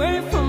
away from